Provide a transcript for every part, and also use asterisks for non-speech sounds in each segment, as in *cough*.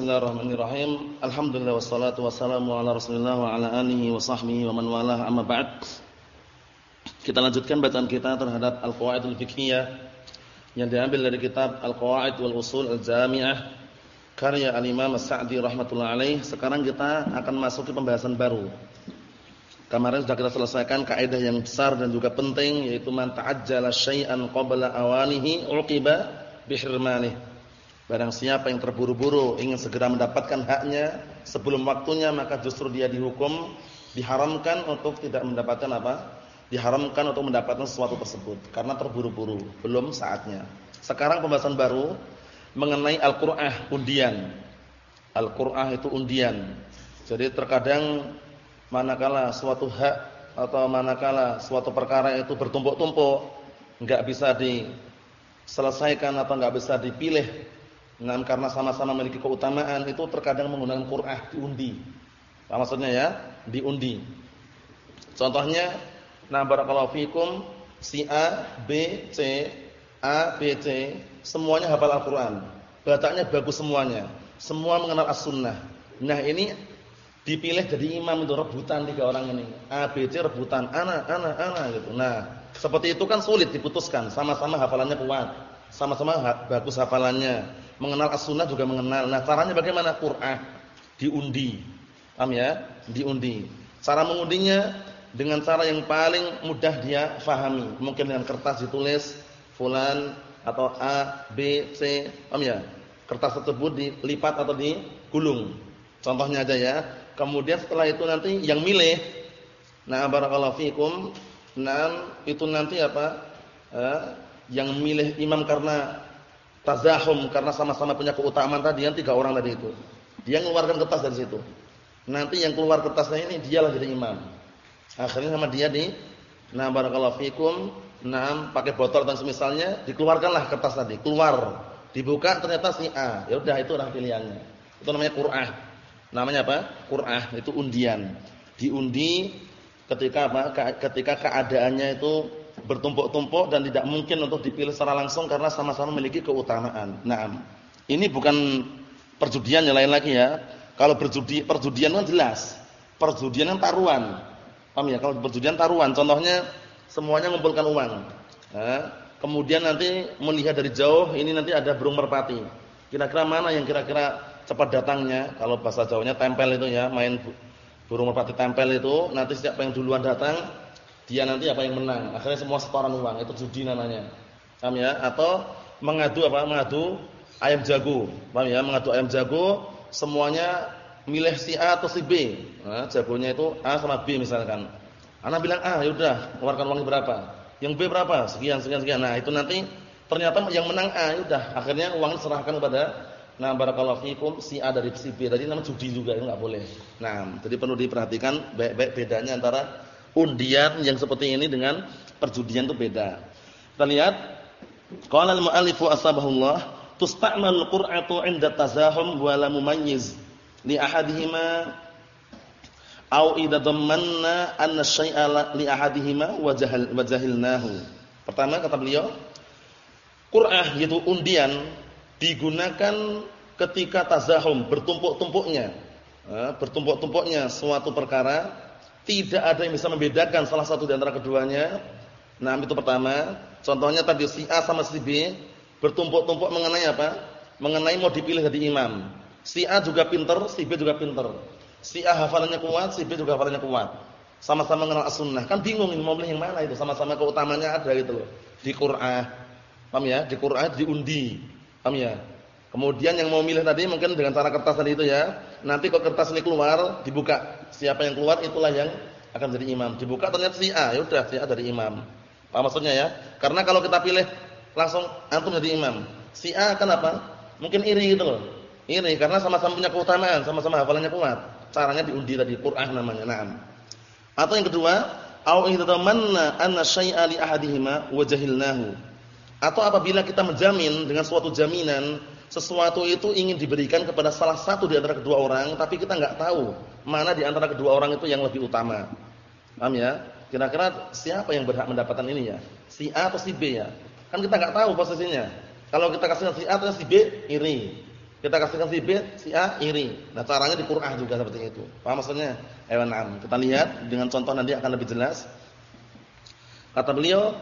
Bismillahirrahmanirrahim. Alhamdulillah wassalatu wassalamu ala Rasulillah wa ala alihi wa sahbihi wa man walah amma ba'd. Kita lanjutkan bacaan kita terhadap Al-Qawaidul Fiqhiyah yang diambil dari kitab Al-Qawaid wal Usul Al-Jami'ah karya Al-Imam As-Sa'di rahimatullah alaih. Sekarang kita akan masuk ke pembahasan baru. Kemarin sudah kita selesaikan kaidah yang besar dan juga penting yaitu man ta'ajjala syai'an qabla awanihi uqiba bihirmanih Barang siapa yang terburu-buru ingin segera mendapatkan haknya sebelum waktunya maka justru dia dihukum diharamkan untuk tidak mendapatkan apa? Diharamkan untuk mendapatkan sesuatu tersebut karena terburu-buru, belum saatnya. Sekarang pembahasan baru mengenai Al-Qur'ah undian. Al-Qur'ah itu undian. Jadi terkadang manakala suatu hak atau manakala suatu perkara itu bertumpuk-tumpuk, enggak bisa diselesaikan atau enggak bisa dipilih Nah, karena sama-sama memiliki keutamaan itu terkadang menggunakan Qur'ah diundi. Apa maksudnya ya? Diundi. Contohnya, nah barakallahu fikum si A, B, C, A, B, C semuanya hafal Al-Qur'an. Bacanya bagus semuanya. Semua mengenal As-Sunnah. Nah, ini dipilih jadi imam itu rebutan tiga orang ini. A, B, C rebutan, ana, ana, ana gitu. Nah, seperti itu kan sulit diputuskan, sama-sama hafalannya kuat, sama-sama bagus hafalannya mengenal as-sunnah juga mengenal. Nah, caranya bagaimana? Qur'an diundi. Paham ya? Diundi. Cara mengundinya dengan cara yang paling mudah dia fahami. Mungkin dengan kertas ditulis fulan atau A, B, C. Paham ya? Kertas tersebut dilipat atau digulung. Contohnya aja ya. Kemudian setelah itu nanti yang milih Nah, barakallahu fikum. Nah, itu nanti apa? Eh, yang milih imam karena tazahum karena sama-sama punya keutamaan tadi yang tiga orang tadi itu. Dia mengeluarkan kertas dari situ. Nanti yang keluar kertasnya ini dialah jadi imam. Akhirnya sama dia di nah barakallahu fikum, nah pakai botol dan semisalnya dikeluarkanlah kertas tadi, keluar. Dibuka ternyata si A. Ya udah itu orang pilihannya. Itu namanya Qur'ah. Namanya apa? Qur'ah itu undian. Diundi ketika apa? Ketika keadaannya itu bertumpuk-tumpuk dan tidak mungkin untuk dipilih secara langsung karena sama-sama memiliki keutamaan. Nah, ini bukan perjudian yang lain lagi ya. Kalau berjudi perjudian kan jelas. Perjudian kan taruhan. Paham ya? Kalau perjudian taruhan, contohnya semuanya mengumpulkan uang. Nah, kemudian nanti melihat dari jauh ini nanti ada burung merpati. Kira-kira mana yang kira-kira cepat datangnya? Kalau bahasa Jawanya tempel itu ya, main burung merpati tempel itu, nanti siapa yang duluan datang dia nanti apa yang menang. Akhirnya semua setoran uang, itu judi namanya. Paham ya? Atau mengadu apa? Mengadu ayam jago. Paham ya? Mengadu ayam jago, semuanya milih si A atau si B. Nah, jagonya itu A sama B misalkan. Anak bilang A, ya udah, keluarkan uangnya berapa? Yang B berapa? Sekian, sekian, sekian. Nah, itu nanti ternyata yang menang A, ya udah. Akhirnya uang diserahkan kepada Nah, barakallahu fikum si A dari si B. Tadi namanya judi juga, itu enggak boleh. Nah, jadi perlu diperhatikan baik-baik bedanya antara undian yang seperti ini dengan perjudian itu beda. Kita lihat qala al-mu'allifu asbahullah tusta'mal qur'atu 'inda tazahum wa la mumayyiz li ahadihima aw idza dammanna anna syai'a li ahadihima wa jahilnahu. Pertama kata beliau Qur'ah yaitu undian digunakan ketika tazahum bertumpuk-tumpuknya bertumpuk-tumpuknya suatu perkara tidak ada yang bisa membedakan salah satu di antara keduanya. Nah, itu pertama. Contohnya tadi si A sama si B bertumpuk-tumpuk mengenai apa? Mengenai mau dipilih jadi imam. Si A juga pinter, si B juga pinter. Si A hafalannya kuat, si B juga hafalannya kuat. Sama-sama mengenal as-sunnah. Kan bingung ini mau pilih yang mana itu. Sama-sama keutamanya ada gitu loh. Di Qur'an. Paham ya? Di Qur'an diundi. Paham ya? Kemudian yang mau milih tadi mungkin dengan cara kertas tadi itu ya. Nanti kalau kertas ini keluar, dibuka. Siapa yang keluar itulah yang akan jadi imam. Dibuka ternyata si A, ya udah si A dari imam. Apa maksudnya ya? Karena kalau kita pilih langsung antum jadi imam. Si A kan apa? Mungkin iri gitu loh. Iri karena sama-sama punya keutamaan, sama-sama hafalannya kuat. Caranya diundi tadi Quran namanya. Naam. Atau yang kedua, au idzamanna anna syai'a li ahadihima wa jahilnahu. Atau apabila kita menjamin dengan suatu jaminan sesuatu itu ingin diberikan kepada salah satu di antara kedua orang, tapi kita nggak tahu mana di antara kedua orang itu yang lebih utama. Paham ya? Kira-kira siapa yang berhak mendapatkan ini ya? Si A atau si B ya? Kan kita nggak tahu posisinya. Kalau kita kasih si A atau si B, iri. Kita kasihkan si B, si A iri. Nah, caranya di Qur'an juga seperti itu. Paham maksudnya? Ayo na'am. Kita lihat dengan contoh nanti akan lebih jelas. Kata beliau,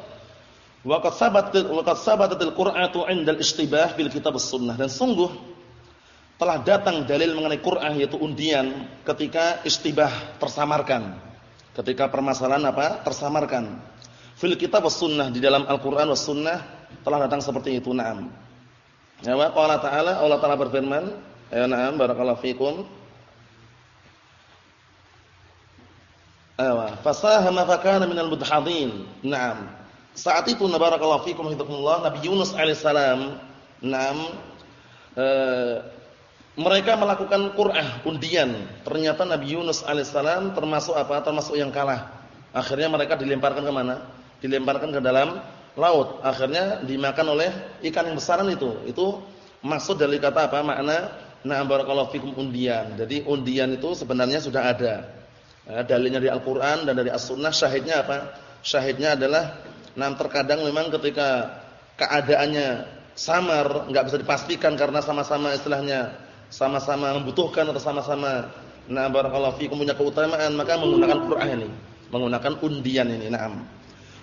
"Wa sabatat wa qad sabatatil Qur'atu 'inda al-ishtibah bil kitab sunnah Dan sungguh telah datang dalil mengenai Qur'an yaitu undian ketika istibah tersamarkan. Ketika permasalahan apa? Tersamarkan. Fil kitab sunnah di dalam Al-Qur'an was sunnah telah datang seperti itu. Naam. Ya qala ta'ala Allah Ta'ala berfirman, ya na'am barakallahu fikum. Awa, fasahama fakana minal mudhadin. Naam. Saat itu barakallahu fikum hidakumullah Nabi Yunus alaihissalam, naam eh, mereka melakukan qur'ah undian. Ternyata Nabi Yunus alaihissalam termasuk apa? Termasuk yang kalah. Akhirnya mereka dilemparkan ke mana? Dilemparkan ke dalam laut. Akhirnya dimakan oleh ikan yang besaran itu. Itu maksud dari kata apa? Makna na'am barakallahu fikum undian. Jadi undian itu sebenarnya sudah ada. Ya, dalilnya dari Al-Qur'an dan dari As-Sunnah syahidnya apa? Syahidnya adalah nah terkadang memang ketika keadaannya samar, enggak bisa dipastikan karena sama-sama istilahnya sama-sama membutuhkan atau sama-sama nah barakallahu fikum punya keutamaan, maka menggunakan Qur'an ini, menggunakan undian ini. Naam.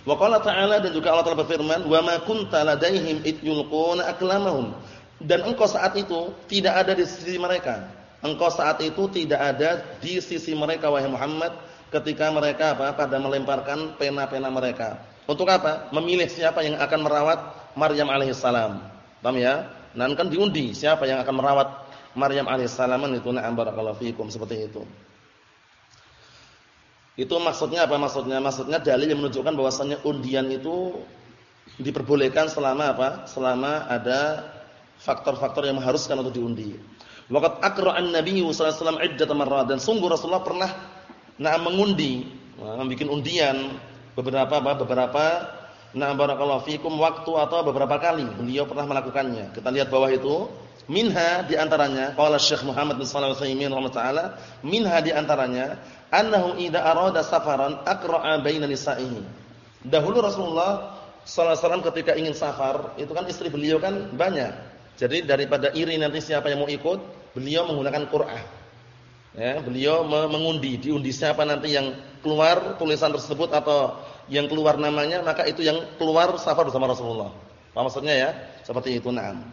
Wa qala ta'ala dan juga Allah Ta'ala berfirman, "Wa ma kunta ladaihim id yulquna aklamahum." Dan engkau saat itu tidak ada di sisi mereka. Engkau saat itu tidak ada di sisi mereka wahai Muhammad ketika mereka apa? pada melemparkan pena-pena mereka. Untuk apa? Memilih siapa yang akan merawat Maryam alaihissalam. Paham ya? Nanti kan diundi siapa yang akan merawat Maryam alaihissalam itu na'am barakallahu fikum seperti itu. Itu maksudnya apa maksudnya? Maksudnya dalil yang menunjukkan bahwasannya undian itu diperbolehkan selama apa? Selama ada faktor-faktor yang mengharuskan untuk diundi. Waqat akra'an Nabi sallallahu alaihi wasallam iddat marrat dan sungguh Rasulullah pernah nah mengundi, nah, membuat undian beberapa apa? Beberapa nah barakallahu fikum waktu atau beberapa kali beliau pernah melakukannya. Kita lihat bawah itu minha di antaranya qala Syekh Muhammad bin Shalih rahimahullah minha di antaranya annahu idza arada safaran aqra'a baina nisa'ihi. Dahulu Rasulullah sallallahu alaihi ketika ingin safar, itu kan istri beliau kan banyak. Jadi daripada iri nanti siapa yang mau ikut, beliau menggunakan Qur'an. Ya, beliau mengundi, diundi siapa nanti yang keluar tulisan tersebut atau yang keluar namanya, maka itu yang keluar safar bersama Rasulullah. Apa maksudnya ya? Seperti itu, na'am.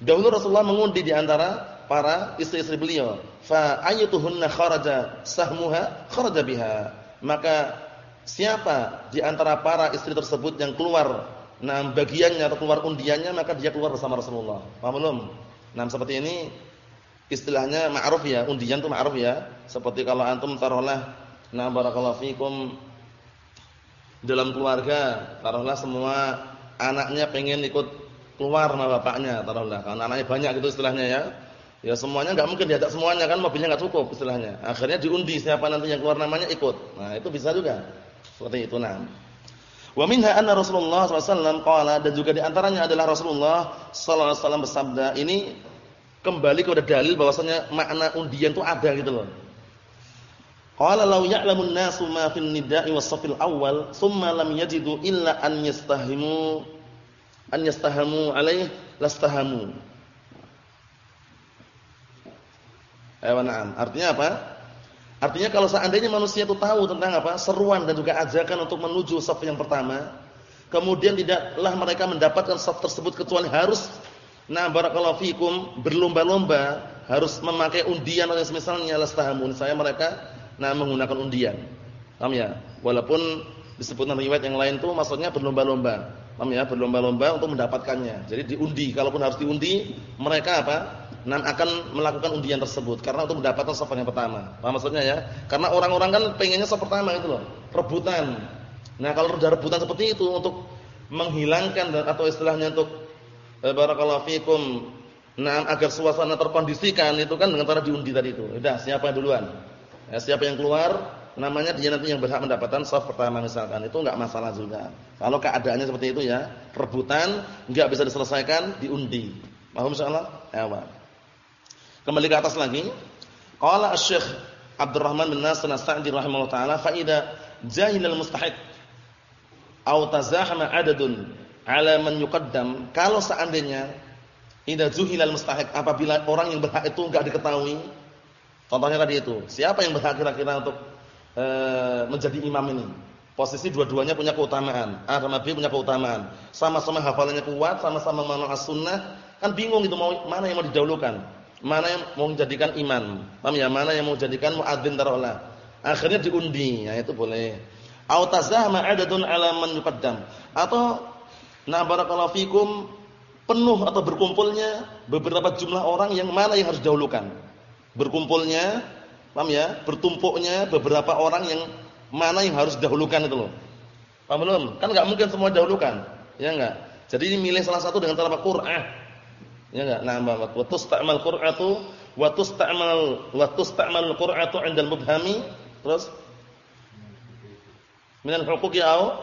Dahulu Rasulullah mengundi di antara para istri-istri beliau. Fa ayyatuhunna kharaja sahmuha kharaja biha. Maka siapa di antara para istri tersebut yang keluar nah bagiannya atau keluar undiannya maka dia keluar bersama Rasulullah. Paham belum? Nah, seperti ini istilahnya ma'ruf ya, undian itu ma'ruf ya. Seperti kalau antum taruhlah nah barakallahu fikum dalam keluarga, taruhlah semua anaknya pengen ikut keluar sama bapaknya, taruhlah. Karena anaknya banyak gitu istilahnya ya. Ya semuanya enggak mungkin diajak semuanya kan mobilnya enggak cukup istilahnya. Akhirnya diundi siapa nanti yang keluar namanya ikut. Nah, itu bisa juga. Seperti itu nah. Wa minha anna Rasulullah SAW qala dan juga di antaranya adalah Rasulullah SAW bersabda. Ini kembali kepada dalil bahwasanya makna undian itu ada gitu loh. Qala law ya'lamun nasu ma fil nida'i was safil awal thumma lam yajidu illa an yastahimu an yastahamu alaih lastahamu. Eh, na'am. Artinya apa? Artinya kalau seandainya manusia itu tahu tentang apa? seruan dan juga ajakan untuk menuju saf yang pertama, kemudian tidaklah mereka mendapatkan saf tersebut kecuali harus nah barakallahu fikum berlomba-lomba harus memakai undian atau semisalnya lastahamun. Saya mereka nah menggunakan undian. Paham ya? Walaupun disebutkan riwayat yang lain tuh maksudnya berlomba-lomba. Paham ya? Berlomba-lomba untuk mendapatkannya. Jadi diundi, kalaupun harus diundi, mereka apa? nan akan melakukan undian tersebut karena untuk mendapatkan saf yang pertama. Paham maksudnya ya? Karena orang-orang kan pengennya saf pertama itu loh, rebutan. Nah, kalau sudah rebutan seperti itu untuk menghilangkan atau istilahnya untuk eh, barakallahu fikum nah agar suasana terkondisikan itu kan dengan cara diundi tadi itu. Udah, siapa yang duluan? Ya, siapa yang keluar namanya dia nanti yang berhak mendapatkan saf pertama misalkan. Itu enggak masalah juga. Kalau keadaannya seperti itu ya, rebutan enggak bisa diselesaikan diundi. Paham insyaallah? Ya. Kembali ke atas lagi. Qala Asy-Syaikh Abdurrahman bin Nasir As-Sa'di rahimahullah taala fa idza jahil al-mustahiq aw tazahama adadun ala man yuqaddam kalau seandainya Idza zuhilal mustahiq apabila orang yang berhak itu enggak diketahui. Contohnya tadi itu, siapa yang berhak kira-kira untuk e, menjadi imam ini? Posisi dua-duanya punya keutamaan. A sama B punya keutamaan. Sama-sama hafalannya kuat, sama-sama mengenal as-sunnah, kan bingung itu mau mana yang mau didahulukan. Mana yang mau menjadikan imam? Paham ya? Mana yang mau menjadikan muadzin taruhlah. Akhirnya diundi, ya itu boleh. Au tazahama adadun ala man yuqaddam. Atau na barakallahu penuh atau berkumpulnya beberapa jumlah orang yang mana yang harus didahulukan. Berkumpulnya, paham ya? Bertumpuknya beberapa orang yang mana yang harus didahulukan itu loh. Paham belum? Kan enggak mungkin semua didahulukan. Ya enggak? Jadi ini milih salah satu dengan cara Qur'an. Ya enggak? Nah, wa tusta'mal qur'atu wa tusta'mal wa tusta'mal qur'atu 'inda al-mubhami. Terus min al-huquqi au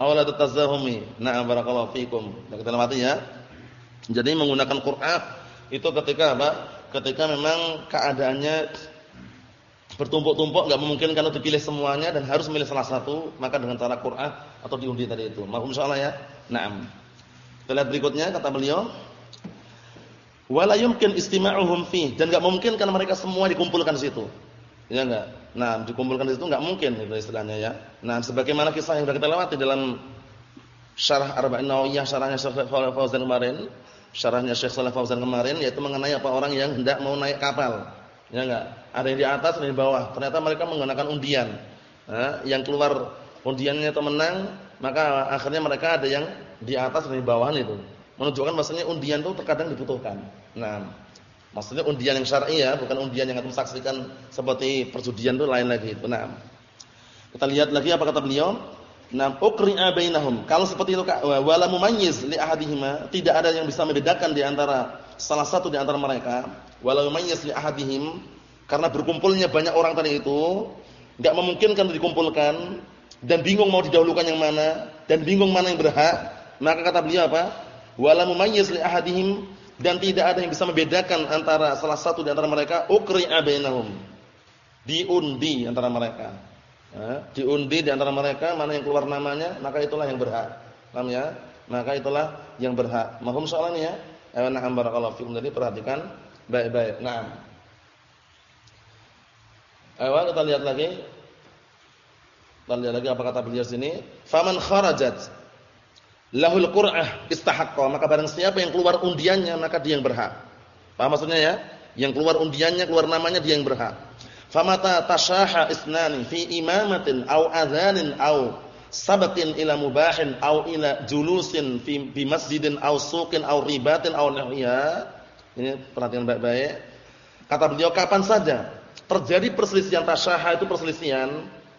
awla tatazahumi. Na'am barakallahu fikum. Kita lamati ya. Jadi menggunakan Qur'an itu ketika apa? Ketika memang keadaannya bertumpuk-tumpuk enggak memungkinkan untuk dipilih semuanya dan harus memilih salah satu, maka dengan cara Qur'an atau diundi tadi itu. Mahum insyaallah ya. Naam. Kita lihat berikutnya kata beliau wala yumkin istima'uhum fi dan enggak mungkin karena mereka semua dikumpulkan di situ. Ya enggak? Nah, dikumpulkan di situ enggak mungkin itu istilahnya ya. Nah, sebagaimana kisah yang sudah kita lewati dalam syarah Arba'in Nawawiyah syarahnya Syekh Fauzan kemarin, syarahnya Syekh Shalih Fauzan kemarin yaitu mengenai apa orang yang hendak mau naik kapal. Ya enggak? Ada yang di atas dan di bawah. Ternyata mereka menggunakan undian. Nah, yang keluar undiannya itu menang, maka akhirnya mereka ada yang di atas dan di bawah itu. Menunjukkan maksudnya undian itu terkadang dibutuhkan. Nah, Maksudnya undian yang syar'i ya, bukan undian yang antum saksikan seperti perjudian itu lain lagi itu. Nah. Kita lihat lagi apa kata beliau? Nah, ukri'a bainahum. Kalau seperti itu wala mumayyiz li ahadihima, tidak ada yang bisa membedakan di antara salah satu di antara mereka, wala mumayyiz li ahadihim. Karena berkumpulnya banyak orang tadi itu enggak memungkinkan dikumpulkan. Dan bingung mau didahulukan yang mana dan bingung mana yang berhak, maka kata beliau apa? Wala mumayyiz li ahadihim. Dan tidak ada yang bisa membedakan antara salah satu di antara mereka ukri'a bainahum. Diundi antara mereka diundi di antara mereka mana yang keluar namanya maka itulah yang berhak. Paham ya? Maka itulah yang berhak. Mahum soalan ya? Ayo na'am barakallahu fikum. Jadi perhatikan baik-baik. Na'am. Ayo kita lihat lagi. Kita lihat lagi apa kata beliau sini. Faman kharajat lahul qur'ah istahaqqa. Maka barang siapa yang keluar undiannya maka dia yang berhak. Paham maksudnya ya? Yang keluar undiannya keluar namanya dia yang berhak famata tashaha isnani fi imamatin au adzanin au sabatin ila mubahin au ila julusin fi bi masjidin au suqin au ribatin au nahya ini perhatian baik-baik kata beliau kapan saja terjadi perselisihan tashaha itu perselisihan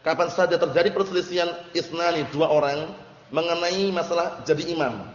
kapan saja terjadi perselisihan isnani dua orang mengenai masalah jadi imam.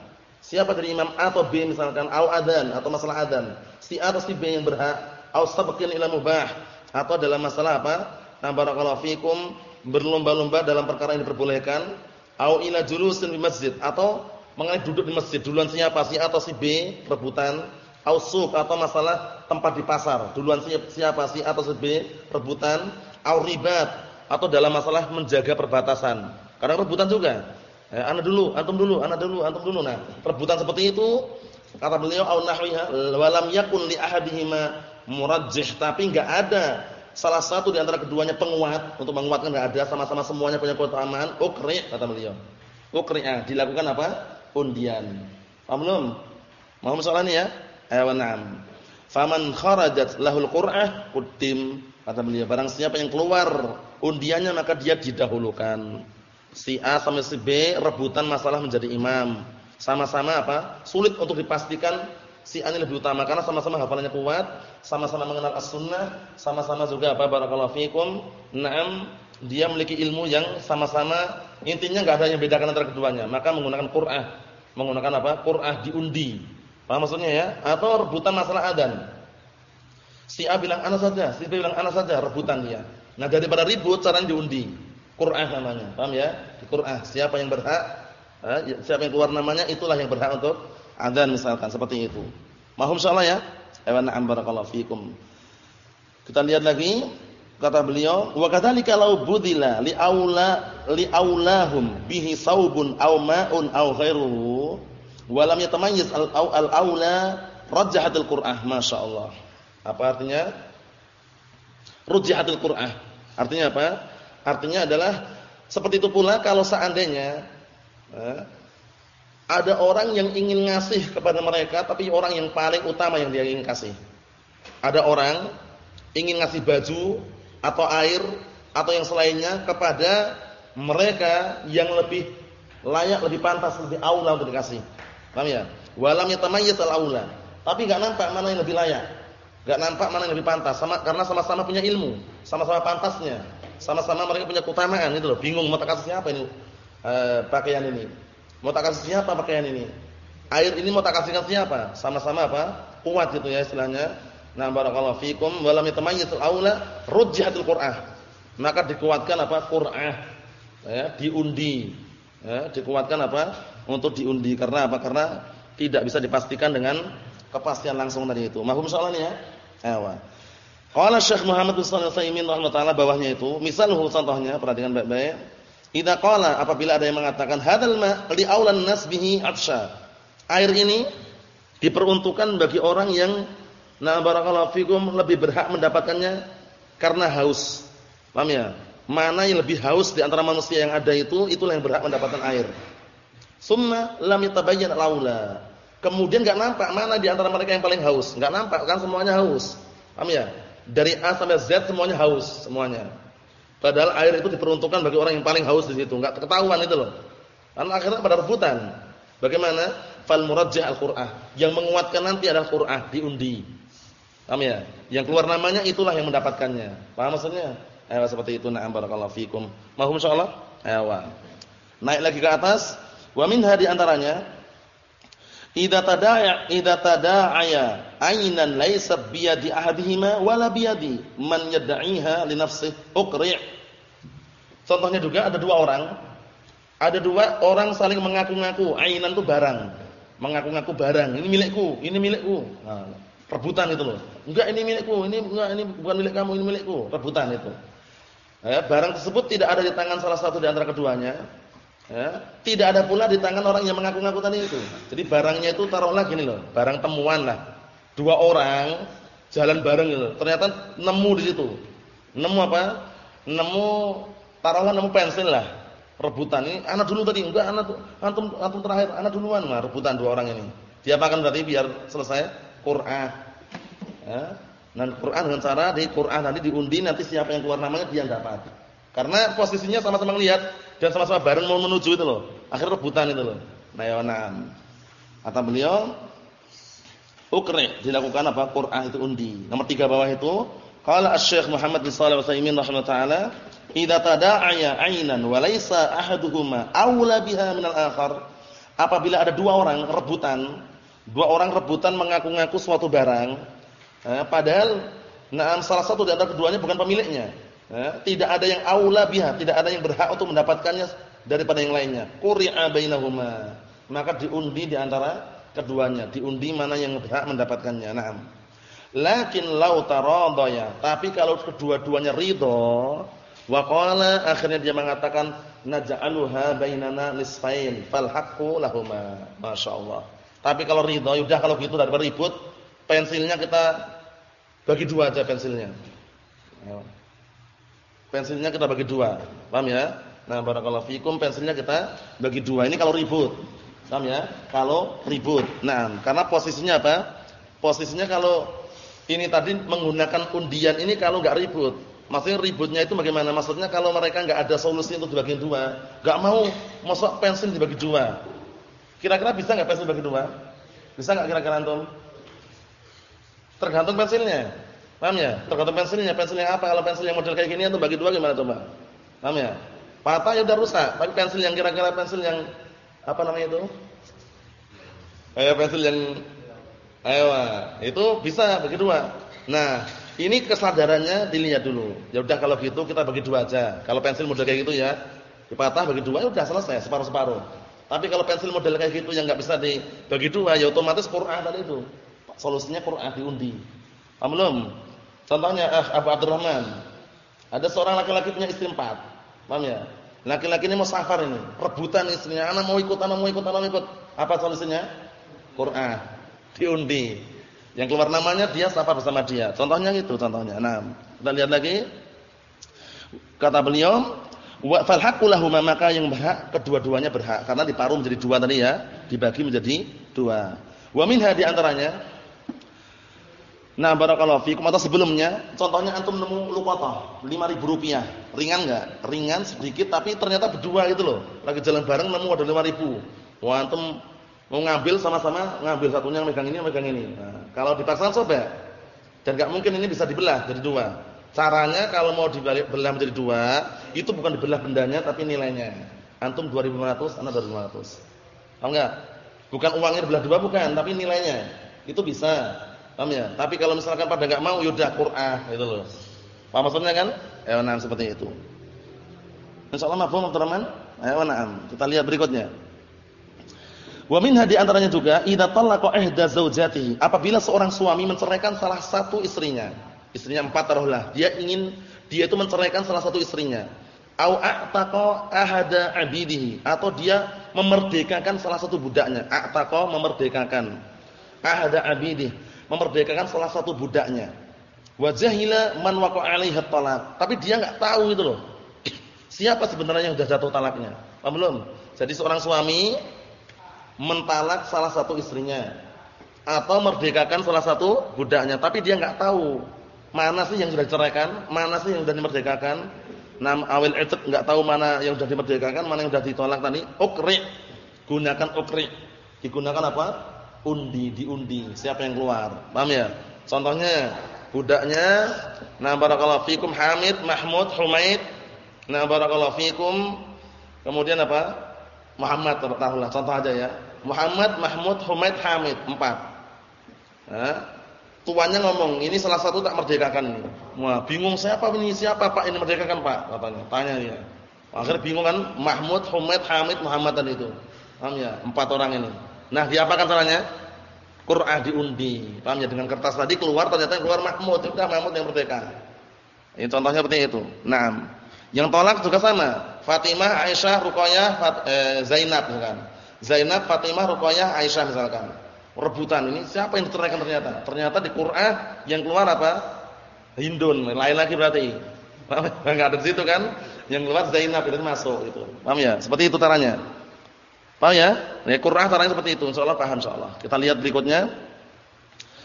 Siapa jadi imam A atau B misalkan au adzan atau masalah adzan. Si A atau si B yang berhak au sabqin ila mubah atau dalam masalah apa? Barakallahu fikum berlomba-lomba dalam perkara yang diperbolehkan. Au ila julusin di masjid atau mengenai duduk di masjid. Duluan siapa si A atau si B rebutan. Au suq atau masalah tempat di pasar. Duluan siapa si A atau si B rebutan. Au ribat atau dalam masalah menjaga perbatasan. Kadang rebutan juga. Eh, ana dulu, antum dulu, ana dulu, antum dulu. Nah, perebutan seperti itu kata beliau au nahwiha walam yakun li ahadihima murajjih, tapi enggak ada salah satu di antara keduanya penguat untuk menguatkan enggak ada sama-sama semuanya punya keutamaan ukri kata beliau. Ukri'ah dilakukan apa? Undian. Paham belum? Mau soalan ya? Ayo na'am. Faman kharajat lahul qur'ah quddim kata beliau barang siapa yang keluar undiannya maka dia didahulukan si A sama si B rebutan masalah menjadi imam. Sama-sama apa? Sulit untuk dipastikan si A lebih utama karena sama-sama hafalannya kuat, sama-sama mengenal as-sunnah, sama-sama juga apa barakallahu fikum. Naam, dia memiliki ilmu yang sama-sama intinya enggak ada yang bedakan antara keduanya. Maka menggunakan Qur'an. Menggunakan apa? Qur'an diundi. Paham maksudnya ya? Atau rebutan masalah adan. Si A bilang ana saja, si B bilang ana saja, rebutan dia. Nah, daripada ribut caranya diundi. Qur'ah namanya. Paham ya? Di Qur'ah. Siapa yang berhak? Ya, siapa yang keluar namanya itulah yang berhak untuk adzan misalkan seperti itu. Mahum insyaallah ya. Wa na'am barakallahu fikum. Kita lihat lagi kata beliau, wa kadzalika law budila li aula li aulahum bihi saubun aw ma'un aw ghairuhu. Walam yatamayyiz al-aula rajjahatul Qur'an, masyaallah. Apa artinya? Rujjahatul Qur'an. Artinya apa? Artinya adalah seperti itu pula kalau seandainya eh, ada orang yang ingin ngasih kepada mereka tapi orang yang paling utama yang dia ingin kasih. Ada orang ingin ngasih baju atau air atau yang selainnya kepada mereka yang lebih layak, lebih pantas, lebih aula untuk dikasih. Paham ya? Walam yatamayyaz al-aula. Tapi enggak nampak mana yang lebih layak. Enggak nampak mana yang lebih pantas sama karena sama-sama punya ilmu, sama-sama pantasnya. Sama-sama mereka punya keutamaan itu loh. Bingung mau kasih siapa ini e, pakaian ini. Mau tak kasih siapa pakaian ini? Air ini mau tak kasihkan siapa? Sama-sama apa? Kuat gitu ya istilahnya. Nah barakallahu fikum wa lam yatamayyiz al-aula rujjatul Qur'an. Maka dikuatkan apa? Qur'an. Ya, diundi. Ya, dikuatkan apa? Untuk diundi karena apa? Karena tidak bisa dipastikan dengan kepastian langsung tadi itu. Mahum soalnya ya? Ewa. Qala Syekh Muhammad bin Shalih Al-Utsaimin bawahnya itu, misalnya contohnya perhatikan baik-baik. Idza qala apabila ada yang mengatakan hadzal ma li aulan nas bihi atsha. Air ini diperuntukkan bagi orang yang na barakallahu fikum lebih berhak mendapatkannya karena haus. Paham ya? Mana yang lebih haus di antara manusia yang ada itu, itulah yang berhak mendapatkan air. Summa lam yatabayyan laula. Kemudian enggak nampak mana di antara mereka yang paling haus. Enggak nampak kan semuanya haus. Paham ya? Dari A sampai Z semuanya haus semuanya. Padahal air itu diperuntukkan bagi orang yang paling haus di situ, enggak ketahuan itu loh. Karena akhirnya pada rebutan. Bagaimana? Fal murajjah al-Qur'an. Yang menguatkan nanti adalah Qur'an diundi. Paham ya? Yang keluar namanya itulah yang mendapatkannya. Paham maksudnya? Ayo seperti itu na'am barakallahu fikum. Mahum insyaallah? Ayo. Naik lagi ke atas. Wa minha di antaranya Idza tada'a idza tada'aya aynan laysa biyadi ahadihima wala biyadi man yad'iha li nafsihi uqri'. Contohnya juga ada dua orang. Ada dua orang saling mengaku-ngaku, aynan itu barang. Mengaku-ngaku barang, ini milikku, ini milikku. Nah, rebutan itu loh. Enggak ini milikku, ini enggak ini bukan milik kamu, ini milikku. Rebutan itu. Ya, barang tersebut tidak ada di tangan salah satu di antara keduanya Ya, tidak ada pula di tangan orang yang mengaku-ngaku tadi itu. Jadi barangnya itu taruhlah gini loh, barang temuan lah. Dua orang jalan bareng gitu. Ternyata nemu di situ. Nemu apa? Nemu taruhlah nemu pensil lah. Rebutan ini anak dulu tadi, enggak anak antum antum terakhir, anak duluan mah rebutan dua orang ini. Dia makan berarti biar selesai Quran. Ya. Dan Quran dengan cara di Quran nanti diundi nanti siapa yang keluar namanya dia dapat. Karena posisinya sama-sama lihat dan sama-sama bareng mau menuju itu loh. Akhir rebutan itu loh. Nah, ya na'am. Kata beliau, ukri dilakukan apa? Qur'an itu undi. Nomor tiga bawah itu, qala Asy-Syaikh Muhammad bin Shalih Al-Utsaimin taala, "Idza tada'aya 'ainan wa laisa ahaduhuma aula biha min al-akhar." Apabila ada dua orang rebutan, dua orang rebutan mengaku-ngaku suatu barang, eh, padahal nah salah satu di antara keduanya bukan pemiliknya. Ya, tidak ada yang aula biha, tidak ada yang berhak untuk mendapatkannya daripada yang lainnya. Quri'a bainahuma. Maka diundi di antara keduanya, diundi mana yang berhak mendapatkannya. Naam. Lakin law taradaya, tapi kalau kedua-duanya ridha, wa qala akhirnya dia mengatakan naj'aluha bainana nisfain fal haqqu lahuma. Masyaallah. Tapi kalau ridha, udah kalau gitu daripada ribut, pensilnya kita bagi dua aja pensilnya. Ya. Pensilnya kita bagi dua. Paham ya? Nah, barakallahu fikum pensilnya kita bagi dua. Ini kalau ribut. Paham ya? Kalau ribut. Nah, karena posisinya apa? Posisinya kalau ini tadi menggunakan undian ini kalau enggak ribut. Maksudnya ributnya itu bagaimana? Maksudnya kalau mereka enggak ada solusi untuk dibagi dua, enggak mau masuk pensil dibagi dua. Kira-kira bisa enggak pensil dibagi dua? Bisa enggak kira-kira antum? Tergantung pensilnya. Paham ya? Tergantung pensilnya, pensil yang apa? Kalau pensil yang model kayak gini itu bagi dua gimana coba? Paham ya? Patah ya udah rusak, tapi pensil yang kira-kira pensil yang apa namanya itu? Kayak pensil yang ayo, itu bisa bagi dua. Nah, ini kesadarannya dilihat dulu. Ya udah kalau gitu kita bagi dua aja. Kalau pensil model kayak gitu ya, dipatah bagi dua ya udah selesai separuh-separuh. Tapi kalau pensil model kayak gitu yang enggak bisa dibagi dua ya otomatis Quran tadi itu. Solusinya Quran diundi. Paham? Contohnya ah, Abu Abdurrahman. Ada seorang laki-laki punya istri empat. Paham ya? Laki-laki ini mau safar ini, rebutan istrinya, anak mau ikut, anak mau ikut, anak mau ikut. Apa solusinya? Qur'an. Diundi. Yang keluar namanya dia safar bersama dia. Contohnya gitu contohnya. Nah, kita lihat lagi. Kata beliau, wa fal haqqu maka yang berhak kedua-duanya berhak karena diparuh menjadi dua tadi ya, dibagi menjadi dua. Wa minha di antaranya Nah, barakallahu fikum atau sebelumnya, contohnya antum nemu luqatah, 5000 rupiah. Ringan enggak? Ringan sedikit tapi ternyata berdua gitu loh. Lagi jalan bareng nemu ada 5000. Wah, antum mau ngambil sama-sama ngambil satunya megang ini megang ini. Nah, kalau dipaksakan sobek. Dan enggak mungkin ini bisa dibelah jadi dua. Caranya kalau mau dibelah menjadi dua, itu bukan dibelah bendanya tapi nilainya. Antum 2500, ana 2500. Paham enggak? Bukan uangnya dibelah dua bukan, tapi nilainya. Itu bisa. Paham ya? Tapi kalau misalkan pada enggak mau yaudah Qur'an gitu loh. Paham maksudnya kan? Ya nah seperti itu. Insyaallah teman-teman? Ayo na'am. Kita lihat berikutnya. Wa minha di antaranya juga idza talaqa ihda zaujatihi. Apabila seorang suami menceraikan salah satu istrinya. Istrinya empat taruhlah. Dia ingin dia itu menceraikan salah satu istrinya. Au a'taqa ahada abidihi atau dia memerdekakan salah satu budaknya. A'taqa memerdekakan ahada abidihi memerdekakan salah satu budaknya. Wa jahila man waqa'a 'alaiha talaq. Tapi dia enggak tahu itu loh. *clears throat* Siapa sebenarnya yang sudah jatuh talaknya? Belum? Jadi seorang suami mentalak salah satu istrinya atau merdekakan salah satu budaknya, tapi dia enggak tahu mana sih yang sudah diceraikan, mana sih yang sudah dimerdekakan. Nam awil itu enggak tahu mana yang sudah dimerdekakan, mana yang sudah ditolak tadi. Ukri. Gunakan ukri. Digunakan apa? undi diundi siapa yang keluar paham ya contohnya budaknya na barakallahu fikum Hamid Mahmud Humaid na barakallahu fikum kemudian apa Muhammad tahulah contoh aja ya Muhammad Mahmud Humaid Hamid empat nah, tuannya ngomong ini salah satu tak merdekakan wah bingung siapa ini siapa Pak ini merdekakan Pak katanya tanya dia akhirnya bingung kan Mahmud Humaid Hamid Muhammad tadi itu paham ya empat orang ini Nah, diapakan caranya? Qur'ah diundi. Paham ya? Dengan kertas tadi keluar ternyata keluar Mahmud. Sudah Mahmud yang merdeka. Ini contohnya seperti itu. Nah, yang tolak juga sama. Fatimah, Aisyah, Ruqayyah, eh, Zainab misalkan. Zainab, Fatimah, Ruqayyah, Aisyah misalkan. Rebutan ini siapa yang diceraikan ternyata? Ternyata di Qur'an yang keluar apa? Hindun. Lain lagi berarti. Enggak ada di situ kan? Yang keluar Zainab itu masuk itu. Paham ya? Seperti itu caranya. Paham ya? Ya Qur'an caranya seperti itu. Insyaallah paham insyaallah. Kita lihat berikutnya.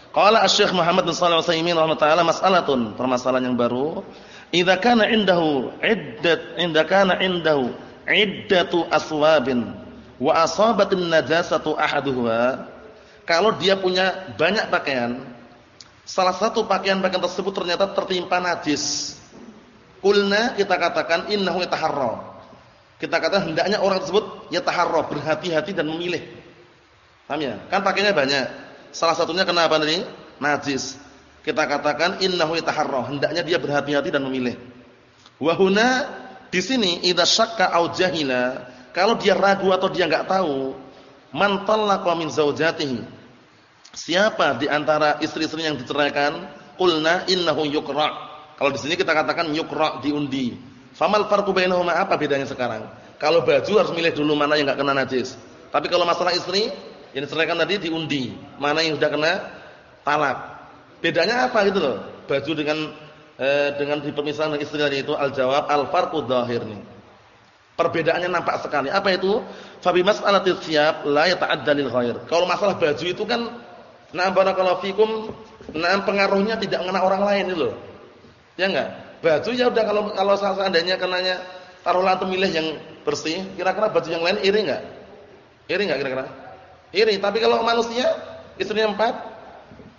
Qala Asy-Syaikh Muhammad bin Shalih Al-Utsaimin rahimahullah mas'alatun, permasalahan yang baru. Idza kana indahu iddat idza kana indahu iddatu aswabin wa asabatin najasatu ahaduha. Kalau dia punya banyak pakaian, salah satu pakaian-pakaian tersebut ternyata tertimpa najis. Kulna kita katakan innahu yataharra. Kita katakan hendaknya orang tersebut ya taharrah, berhati-hati dan memilih. Paham ya? Kan pakainya banyak. Salah satunya kenapa tadi? Najis. Kita katakan innahu yataharrah, hendaknya dia berhati-hati dan memilih. Wa huna di sini idza syakka au jahila, kalau dia ragu atau dia enggak tahu, man talaqa min zaujatihi. Siapa di antara istri-istri yang diceraikan? Qulna innahu yuqra. Kalau di sini kita katakan yuqra diundi. Famal farqu bainahuma apa bedanya sekarang? Kalau baju harus milih dulu mana yang enggak kena najis. Tapi kalau masalah istri, yang diceraikan tadi diundi, mana yang sudah kena talak. Bedanya apa gitu loh? Baju dengan eh, dengan dipermisalkan dengan istri tadi itu al-jawab al-farqu dhahir nih. Perbedaannya nampak sekali. Apa itu? Fa bi mas'alatil thiyab la yata'adda lil ghair. Kalau masalah baju itu kan na'am barakallahu fikum, na'am pengaruhnya tidak mengena orang lain itu. Ya enggak? Baju ya udah kalau kalau seandainya kenanya taruhlah antum milih yang bersih, kira-kira baju yang lain iri enggak? Iri enggak kira-kira? Iri, tapi kalau manusia istrinya empat,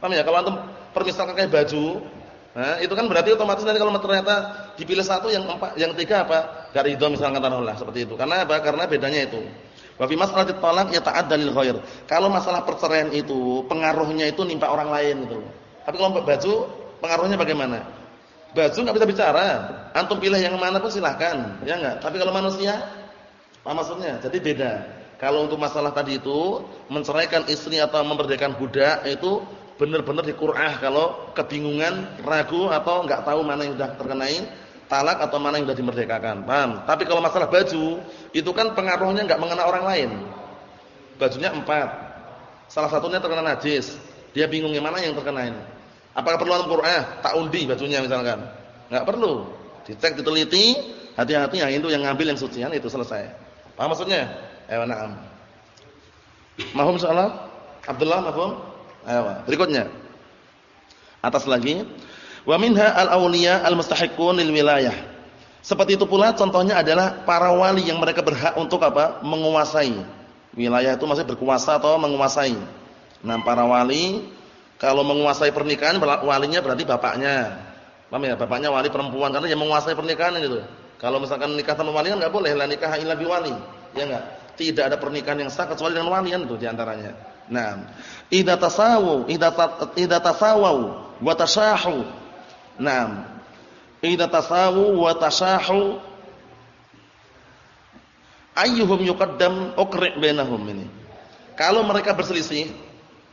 paham ya? Kalau antum permisalkan kayak baju, nah itu kan berarti otomatis nanti kalau ternyata dipilih satu yang empat, yang tiga apa? Enggak ridho misalkan taruhlah seperti itu. Karena apa? Karena bedanya itu. Wa fi mas'alatit talaq yata'adda lil ghair. Kalau masalah perceraian itu pengaruhnya itu nimpa orang lain gitu. Tapi kalau baju pengaruhnya bagaimana? Baju nggak bisa bicara. Antum pilih yang mana pun silahkan, ya enggak? Tapi kalau manusia, apa maksudnya? Jadi beda. Kalau untuk masalah tadi itu menceraikan istri atau memerdekakan budak itu benar-benar di Qur'an kalau kebingungan, ragu atau enggak tahu mana yang sudah terkenai talak atau mana yang sudah dimerdekakan. Paham? Tapi kalau masalah baju, itu kan pengaruhnya enggak mengena orang lain. bajunya empat. Salah satunya terkena najis. Dia bingung gimana yang terkena ini. Apakah perlu antum Qur'an? Tak undi bajunya misalkan. Enggak perlu. Dicek, diteliti, hati-hati yang itu yang ngambil yang sucian itu selesai. Paham maksudnya? Ayo na'am. Mahum insyaallah? Abdullah mahum? Ayo, berikutnya. Atas lagi, wa minha al-auliya al-mustahiqun lil wilayah. Seperti itu pula contohnya adalah para wali yang mereka berhak untuk apa? menguasai Wilayah itu masih berkuasa atau menguasai. Nah, para wali kalau menguasai pernikahan walinya berarti bapaknya. Paham ya? Bapaknya wali perempuan karena yang menguasai pernikahan itu. Kalau misalkan nikah sama wali kan enggak boleh la nikah illa wali. Ya enggak? Tidak ada pernikahan yang sah kecuali dengan wali kan itu di antaranya. Nah, idza tasawu, idza tasawu wa tashahu. Nah, idza tasawu wa tashahu ayyuhum yuqaddam uqri' bainahum ini. Kalau mereka berselisih,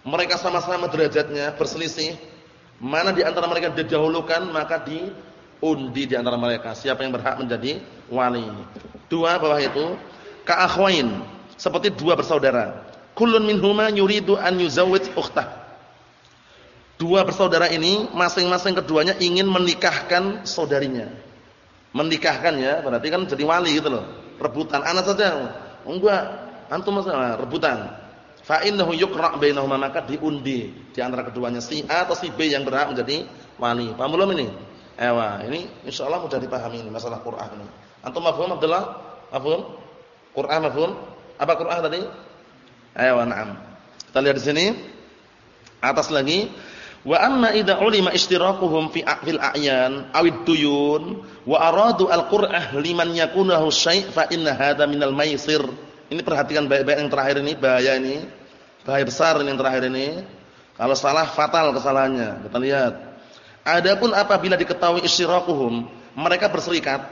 mereka sama-sama derajatnya berselisih, mana di antara mereka didahulukan maka diundi di antara mereka siapa yang berhak menjadi wali. Dua bawah itu ka akhwain, seperti dua bersaudara. Kullun minhuma yuridu an yuzawwij ukhtah. Dua bersaudara ini masing-masing keduanya ingin menikahkan saudarinya. Menikahkan ya, berarti kan jadi wali gitu loh rebutan anak saja. Enggak, antum masalah rebutan. Fa innahu yuqra' bainahuma maka diundi di antara keduanya si A atau si B yang berhak menjadi wali. Paham belum ini? Ewa, ini insyaallah mudah dipahami ini masalah Quran ini. Antum mafhum Abdullah? Mafhum? Quran mafhum? Apa Quran tadi? Ewa, na'am. Kita lihat di sini. Atas lagi Wa amma idza ulima ishtirakuhum fi fil a'yan awid duyun wa aradu al-qur'ah liman yakunahu syai' fa inna hadha minal maisir. Ini perhatikan baik-baik yang terakhir ini bahaya ini. Bahaya besar ini yang terakhir ini. Kalau salah fatal kesalahannya. Kita lihat. Adapun apabila diketahui ishtirakuhum, mereka berserikat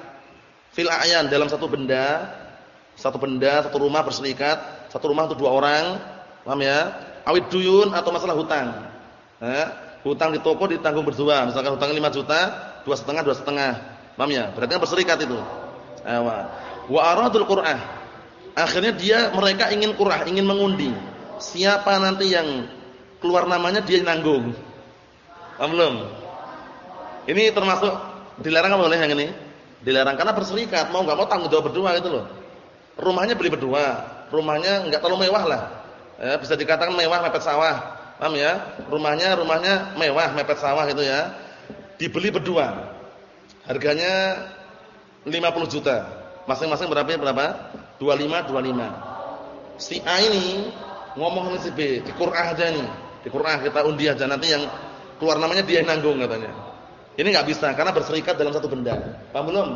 fil a'yan dalam satu benda, satu benda, satu rumah berserikat, satu rumah untuk dua orang, paham ya? Awid duyun atau masalah hutang. Eh, hutang di toko ditanggung berdua. Misalkan hutang 5 juta, dua setengah, dua setengah. Paham ya? Berarti kan berserikat itu. Ewa. Wa aradul qur'ah. Akhirnya dia mereka ingin qur'ah, ingin mengundi. Siapa nanti yang keluar namanya dia nanggung. Paham belum? Ini termasuk dilarang apa boleh yang ini? Dilarang karena berserikat, mau enggak mau tanggung jawab berdua gitu loh. Rumahnya beli berdua, rumahnya enggak terlalu mewah lah. Ya, bisa dikatakan mewah mepet sawah. Paham ya? Rumahnya rumahnya mewah, mepet sawah gitu ya. Dibeli berdua. Harganya 50 juta. Masing-masing berapa ya? Berapa? 25 25. Si A ini ngomong sama si B, di Qur'an aja nih. Di Qur'an kita undi aja nanti yang keluar namanya dia yang nanggung katanya. Ini enggak bisa karena berserikat dalam satu benda. Paham belum?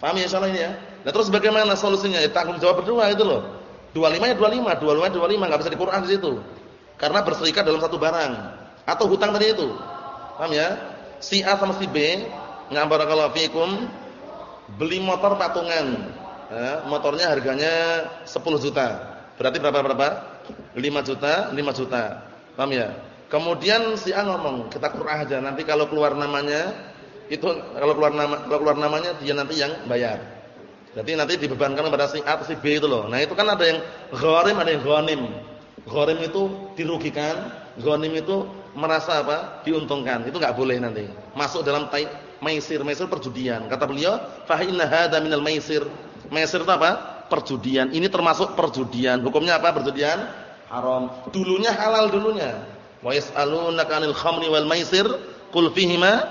Paham ya insyaallah ini ya? Nah terus bagaimana solusinya? Ya, tanggung jawab berdua itu loh. 25 ya 25, 25 25 enggak bisa di Qur'an di situ karena berserikat dalam satu barang atau hutang tadi itu. Paham ya? Si A sama si B, ngabarakallahu fikum, beli motor patungan. Ya, motornya harganya 10 juta. Berarti berapa berapa? 5 juta, 5 juta. Paham ya? Kemudian si A ngomong, kita kurang aja nanti kalau keluar namanya itu kalau keluar nama kalau keluar namanya dia nanti yang bayar. Jadi nanti dibebankan kepada si A atau si B itu loh. Nah, itu kan ada yang gharim, ada yang ghanim. Gharim itu dirugikan, ghanim itu merasa apa? diuntungkan. Itu enggak boleh nanti. Masuk dalam tai maisir, maisir perjudian. Kata beliau, fa inna hadza minal maisir. Maisir itu apa? Perjudian. Ini termasuk perjudian. Hukumnya apa perjudian? Haram. Dulunya halal dulunya. Wa yas'alunaka 'anil khamri wal maisir, qul fihima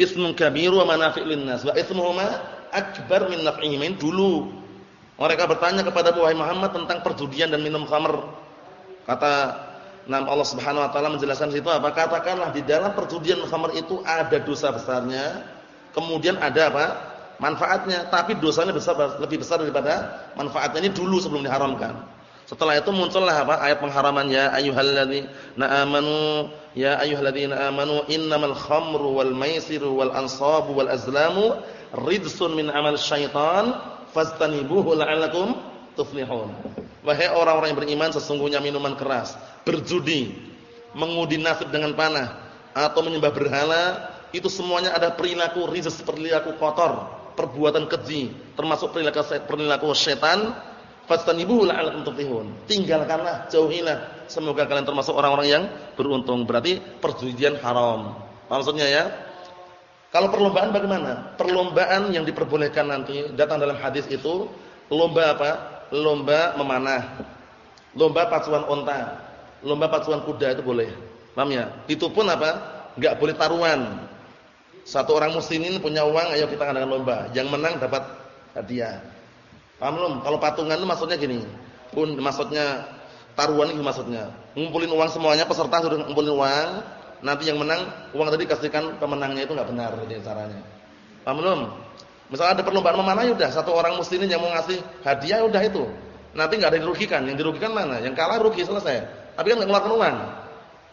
ismun kabir wa manafi'un lin-nas wa akbar min naf'ihima. Dulu mereka bertanya kepada wahai Muhammad tentang perjudian dan minum khamr. Kata Nam Allah Subhanahu wa taala menjelaskan situ apa? Katakanlah di dalam perjudian khamr itu ada dosa besarnya, kemudian ada apa? manfaatnya, tapi dosanya besar lebih besar daripada manfaatnya ini dulu sebelum diharamkan. Setelah itu muncullah apa? ayat pengharaman ya ayyuhalladzina amanu ya ayyuhalladzina amanu innamal khamru wal maisiru wal ansabu wal azlamu ridsun min amal syaitan fastanibuhu la'allakum tuflihun. Wahai orang-orang yang beriman sesungguhnya minuman keras, berjudi, mengudi nasib dengan panah atau menyembah berhala itu semuanya ada perilaku rizq perilaku kotor, perbuatan keji, termasuk perilaku perilaku setan Fastanibuhu la'allakum tuflihun. Tinggalkanlah, jauhilah. Semoga kalian termasuk orang-orang yang beruntung. Berarti perjudian haram. Maksudnya ya? Kalau perlombaan bagaimana? Perlombaan yang diperbolehkan nanti datang dalam hadis itu lomba apa? Lomba memanah. Lomba pacuan onta. Lomba pacuan kuda itu boleh. Paham ya? Itu pun apa? Enggak boleh taruhan. Satu orang muslimin punya uang, ayo kita ngadakan lomba. Yang menang dapat hadiah. Paham belum? Kalau patungan itu maksudnya gini. Pun maksudnya taruhan itu maksudnya. Ngumpulin uang semuanya peserta sudah ngumpulin uang, nanti yang menang uang tadi kasihkan pemenangnya itu enggak benar ini caranya. Paham belum? Misalnya ada perlombaan memanah ya udah satu orang muslimin yang mau ngasih hadiah ya udah itu. Nanti enggak ada yang dirugikan. Yang dirugikan mana? Yang kalah rugi selesai. Tapi kan enggak ngeluarkan uang.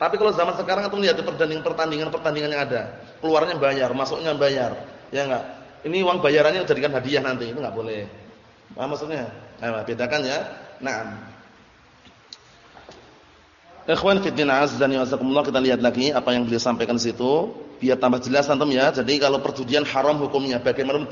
Tapi kalau zaman sekarang itu lihat pertandingan-pertandingan yang ada, keluarnya bayar, masuknya bayar. Ya enggak? Ini uang bayarannya jadikan hadiah nanti, itu enggak boleh. Paham maksudnya? Nah, bedakan ya. Naam. Ikhwan fi din azza wa kita lihat lagi apa yang beliau sampaikan di situ biar tambah jelas antum ya. Jadi kalau perjudian haram hukumnya, bagaimana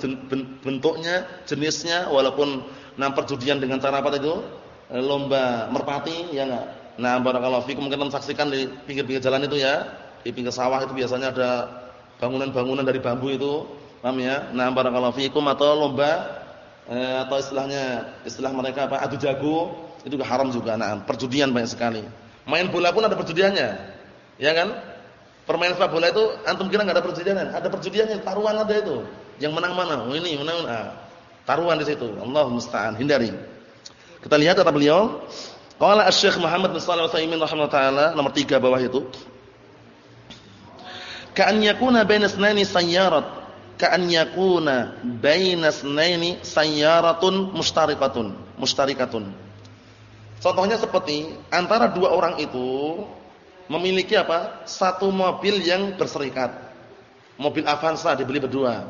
bentuknya, jenisnya walaupun nah perjudian dengan cara apa itu? Eh, lomba merpati ya enggak? Nah, barakallahu fikum mungkin saksikan di pinggir-pinggir jalan itu ya. Di pinggir sawah itu biasanya ada bangunan-bangunan dari bambu itu. Paham ya? Nah, barakallahu fikum atau lomba eh, atau istilahnya istilah mereka apa adu jago itu juga haram juga nah perjudian banyak sekali main bola pun ada perjudiannya. Ya kan? Permainan sepak bola itu antum kira nggak ada perjudiannya ada perjudiannya taruhan ada itu. Yang menang mana? Oh ini menang ah, taruhan di situ. Allah musta'an hindari. Kita lihat kata beliau. Qala asy-syekh Muhammad bin Shalih Al-Utsaimin rahimahullah taala nomor 3 bawah itu. Ka'an yakuna baina isnaini sayyarat. Ka'an yakuna bainas naini sayyaratun mustarikatun mustarikatun contohnya seperti antara dua orang itu memiliki apa? Satu mobil yang berserikat. Mobil Avanza dibeli berdua.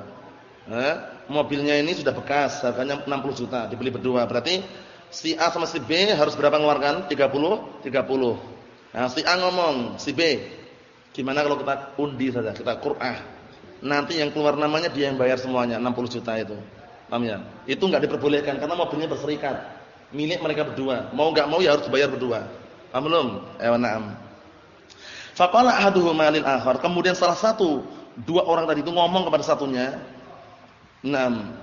Eh, mobilnya ini sudah bekas harganya 60 juta dibeli berdua. Berarti si A sama si B harus berapa mengeluarkan? 30 30 nah si A ngomong si B gimana kalau kita undi saja kita qur'ah nanti yang keluar namanya dia yang bayar semuanya 60 juta itu. Paham ya? Itu enggak diperbolehkan karena mobilnya berserikat. Milik mereka berdua. Mau enggak mau ya harus dibayar berdua. Paham belum? Eh na'am. Faqala ahaduhuma lil akhar. Kemudian salah satu dua orang tadi itu ngomong kepada satunya, "Nam.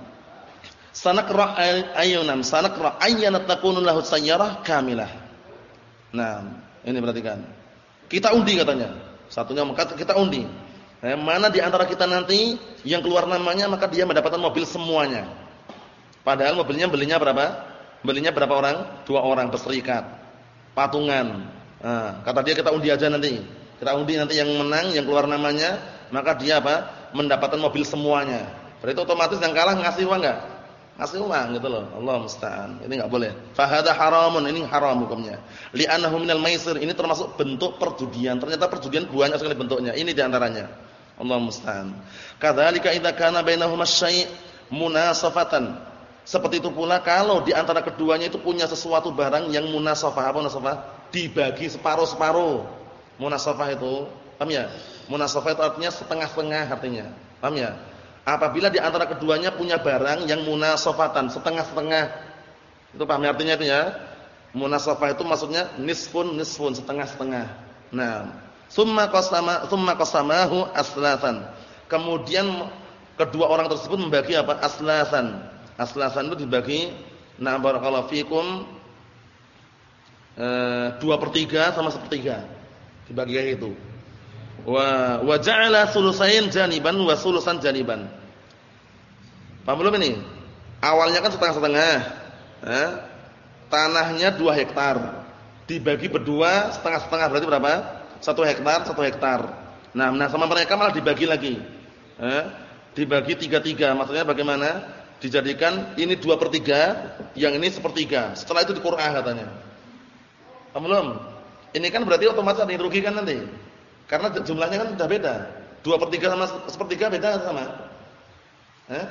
Sanakra ayyunam sanakra ayyana takunu lahu sayyarah kamilah." Nah, ini perhatikan. Kita undi katanya. Satunya kita undi. Eh, mana di antara kita nanti yang keluar namanya maka dia mendapatkan mobil semuanya. Padahal mobilnya belinya berapa? Belinya berapa orang? Dua orang berserikat. Patungan. Nah, kata dia kita undi aja nanti. Kita undi nanti yang menang, yang keluar namanya, maka dia apa? Mendapatkan mobil semuanya. Berarti otomatis yang kalah ngasih uang enggak? Ngasih uang gitu loh. Allah musta'an. Ini enggak boleh. Fahada haramun, ini haram hukumnya. Li'annahu minal maisir, ini termasuk bentuk perjudian. Ternyata perjudian banyak sekali bentuknya. Ini di antaranya. Allah musta'an. Kadzalika idza kana bainahuma syai' munasafatan. Seperti itu pula kalau di antara keduanya itu punya sesuatu barang yang munasafah apa munasafah? Dibagi separuh-separuh. Munasafah itu, paham ya? Munasafah itu artinya setengah-setengah artinya. Paham ya? Apabila di antara keduanya punya barang yang munasafatan, setengah-setengah. Itu paham ya artinya itu ya? Munasafah itu maksudnya nisfun nisfun, setengah-setengah. Nah, Summa qasama summa qasamahu aslasan. Kemudian kedua orang tersebut membagi apa? Aslasan. Aslasan itu dibagi na barakallahu fikum eh, dua per tiga sama sepertiga. Dibagi kayak itu. Wa wa ja'ala sulusain janiban wa sulusan janiban. Paham belum ini? Awalnya kan setengah-setengah. Eh? Tanahnya dua hektar. Dibagi berdua setengah-setengah berarti berapa? satu hektar, satu hektar. Nah, nah sama mereka malah dibagi lagi. Eh, dibagi tiga-tiga. Maksudnya bagaimana? Dijadikan ini dua per tiga, yang ini sepertiga. Setelah itu dikurah katanya. Belum? Ini kan berarti otomatis ada yang dirugikan nanti. Karena jumlahnya kan sudah beda. Dua per tiga sama sepertiga beda sama. Eh?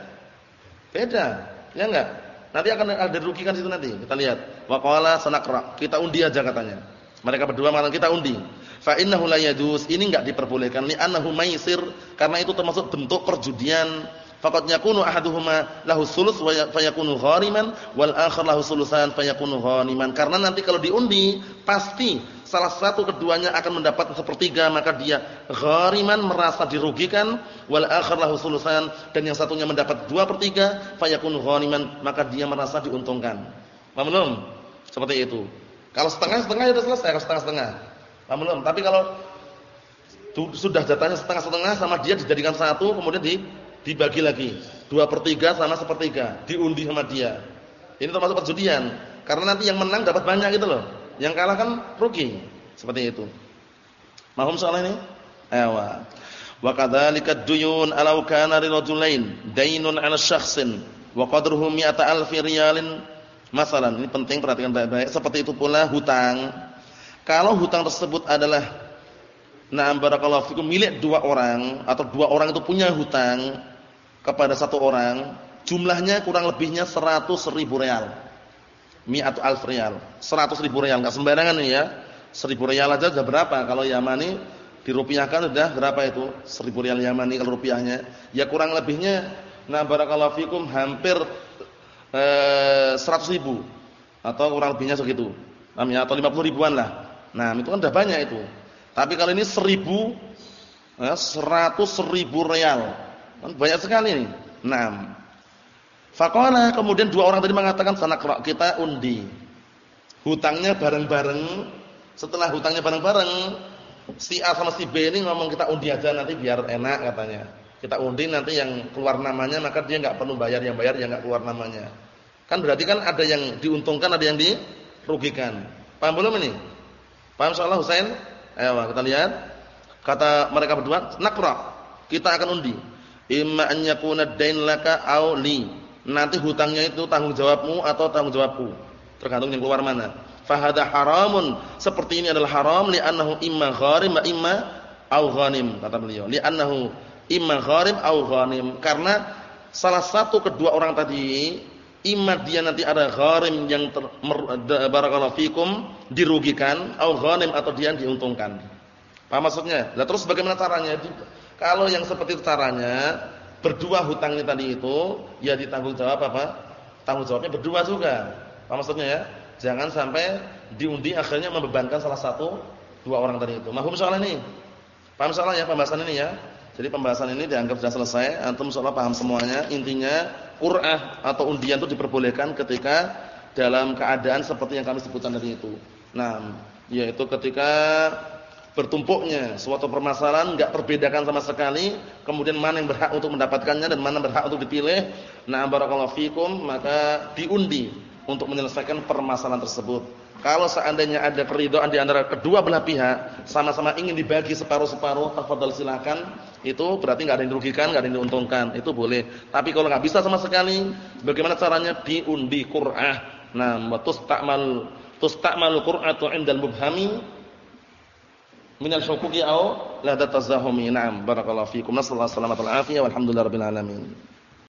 Beda. Ya enggak? Nanti akan ada dirugikan situ nanti. Kita lihat. Waqala sanakra. Kita undi aja katanya. Mereka berdua mengatakan kita undi. Fa innahu la yajuz. Ini enggak diperbolehkan li annahu maisir karena itu termasuk bentuk perjudian faqad yakunu ahaduhuma lahu sulus ya, fayakunu ghariman wal akhar lahu sulusan fayakunu ghaniman. Karena nanti kalau diundi pasti salah satu keduanya akan mendapat sepertiga maka dia ghariman merasa dirugikan wal akhar lahu sulusan dan yang satunya mendapat dua per tiga fayakunu ghaniman maka dia merasa diuntungkan. Paham belum? Seperti itu. Kalau setengah-setengah ya sudah selesai, kalau setengah-setengah. Paham belum? Tapi kalau sudah jatahnya setengah-setengah sama dia dijadikan satu kemudian di, dibagi lagi. Dua per tiga sama sepertiga. Diundi sama dia. Ini termasuk perjudian. Karena nanti yang menang dapat banyak gitu loh. Yang kalah kan rugi. Seperti itu. Mahum soal ini? Ewa. Wa kadzalika duyun alau kana lirajulain dainun 'ala syakhsin wa qadruhu mi'ata alfi riyalin masalan. Ini penting perhatikan baik-baik. Seperti itu pula hutang. Kalau hutang tersebut adalah Nah, barakallahu fikum milik dua orang atau dua orang itu punya hutang kepada satu orang, jumlahnya kurang lebihnya 100 ribu real. Mi'atu alf real. 100 ribu real enggak sembarangan nih ya. 1000 real aja sudah berapa? Kalau Yamani dirupiahkan sudah berapa itu? 1000 real Yamani kalau rupiahnya. Ya kurang lebihnya nah barakallahu fikum hampir eh, 100 ribu atau kurang lebihnya segitu. Namanya atau 50 ribuan lah. Nah, itu kan sudah banyak itu. Tapi kalau ini seribu, ya, seratus ribu real, banyak sekali nih. Enam. Fakola kemudian dua orang tadi mengatakan sana kita undi. Hutangnya bareng-bareng. Setelah hutangnya bareng-bareng, si A sama si B ini ngomong kita undi aja nanti biar enak katanya. Kita undi nanti yang keluar namanya maka dia nggak perlu bayar yang bayar yang nggak keluar namanya. Kan berarti kan ada yang diuntungkan ada yang dirugikan. Paham belum ini? Paham soal Husain? Ayo kita lihat. Kata mereka berdua, nakra. Kita akan undi. Imma an yakuna dain laka aw li. Nanti hutangnya itu tanggung jawabmu atau tanggung jawabku. Tergantung yang keluar mana. Fahada haramun. Seperti ini adalah haram li'annahu imma gharim wa imma au ghanim kata beliau. Li'annahu imma gharim au ghanim. Karena salah satu kedua orang tadi imma dia nanti ada gharim yang barakallahu fikum dirugikan au ghanim atau dia diuntungkan. Apa maksudnya? Lah terus bagaimana caranya? Kalau yang seperti itu caranya berdua hutangnya tadi itu ya ditanggung jawab apa? Tanggung jawabnya berdua juga. Apa maksudnya ya? Jangan sampai diundi akhirnya membebankan salah satu dua orang tadi itu. Mahum soal ini. Paham soalnya pembahasan ini ya? Jadi pembahasan ini dianggap sudah selesai. Antum insyaallah paham semuanya. Intinya qur'ah atau undian itu diperbolehkan ketika dalam keadaan seperti yang kami sebutkan tadi itu. Nah, yaitu ketika bertumpuknya suatu permasalahan enggak terbedakan sama sekali, kemudian mana yang berhak untuk mendapatkannya dan mana berhak untuk dipilih. Nah, barakallahu fikum, maka diundi untuk menyelesaikan permasalahan tersebut. Kalau seandainya ada keridhaan di antara kedua belah pihak, sama-sama ingin dibagi separuh-separuh, tafadhal silakan. Itu berarti enggak ada yang dirugikan, enggak ada yang diuntungkan. Itu boleh. Tapi kalau enggak bisa sama sekali, bagaimana caranya? Diundi qur'ah. Nah, tusta'mal tusta'mal qur'atu 'indal mubhami minal huquqi aw la tatazahumi. Naam, barakallahu fiikum. Nasallahu alaihi wasallam wa alhamdulillahirabbil alamin.